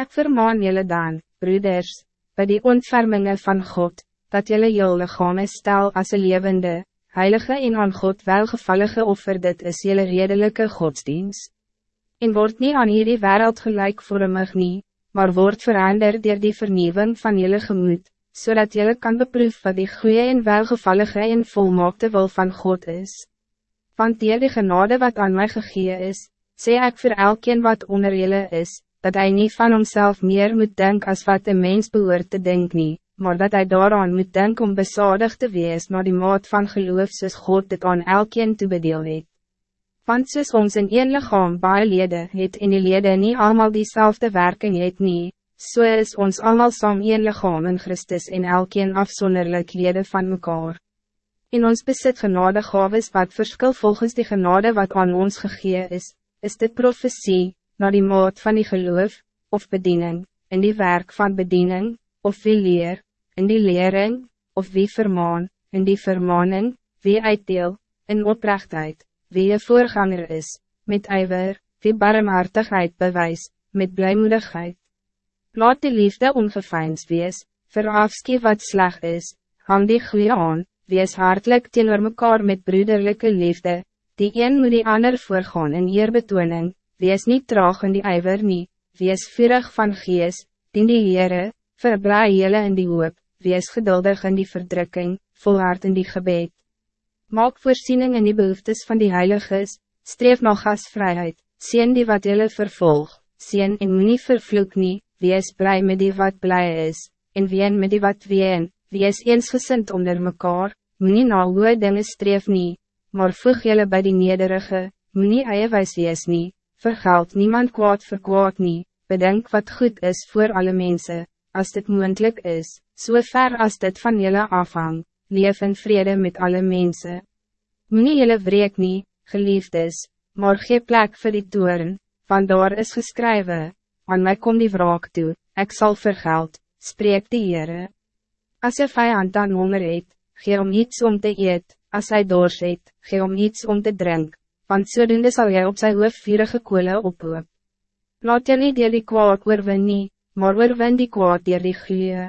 Ik vermaan jullie dan, broeders, bij die ontfermingen van God, dat jullie jullie lichaam stel als een levende, heilige en aan God welgevallige offer dit is jullie redelijke godsdienst. En wordt niet aan hierdie wereld gelijk voor nie, maar wordt veranderd door die vernieuwing van jullie gemoed, zodat jullie kan beproeven wat die goede en welgevallige en volmaakte wil van God is. Want die genade wat aan mij gegeven is, sê ik voor elkeen wat onder jullie is, dat hij niet van homself meer moet denken als wat een mens behoort te denken, maar dat hij daaraan moet denken om besadig te wees naar die maat van geloof soos God dit aan elkeen te bedeel het. Want soos ons in een lichaam baie lede het en die lede nie allemaal diezelfde werking het nie, so is ons allemaal saam een lichaam in Christus en elkeen afzonderlijk lede van mekaar. In ons besit genade gaves wat verskil volgens die genade wat aan ons gegee is, is de profetie, naar die maat van die geloof, of bediening, in die werk van bediening, of wie leer, in die lering, of wie vermaan, in die vermaning, wie uitdeel, in oprechtheid, wie je voorganger is, met ijver, wie barmhartigheid bewys, met blijmoedigheid. Laat die liefde ongefijns wees, verafskie wat sleg is, hang die goeie aan, wees hartelijk teenoor mekaar met broederlijke liefde, die een moet die ander voorgaan in eerbetoning, wees niet traag in die ijver nie, wees vurig van gees, dien die Heere, verbraai jylle in die hoop, wees geduldig in die verdrukking, volhard in die gebed. Maak voorziening in die behoeftes van die heiliges, streef na gasvrijheid, sien die wat jylle vervolg, sien en nie vervloek nie, wees blij met die wat blij is, en ween met die wat ween, wees eensgesind onder mekaar, moet nie na hoe dinge streef nie, maar voeg jylle by die nederige, moet nie eie wees nie, vergeld niemand kwaad voor kwaad nie, bedenk wat goed is voor alle mensen, als dit moeilijk is, so ver als dit van jullie afhang, leef in vrede met alle mensen. Moenie jullie wreek nie, geliefd is, maar gee plek vir die toren, want daar is geschreven, aan mij kom die wraak toe, ik zal vergeld, spreek die Heere. As je vijand dan honger eet, gee om iets om te eet, as hy dors eet, gee om iets om te drinken want zodoende zal jij op zijn hoof vierige koele ophoop. Laat jy nie dier die kwaad oorwin nie, maar oorwin die kwaad dier die goeie.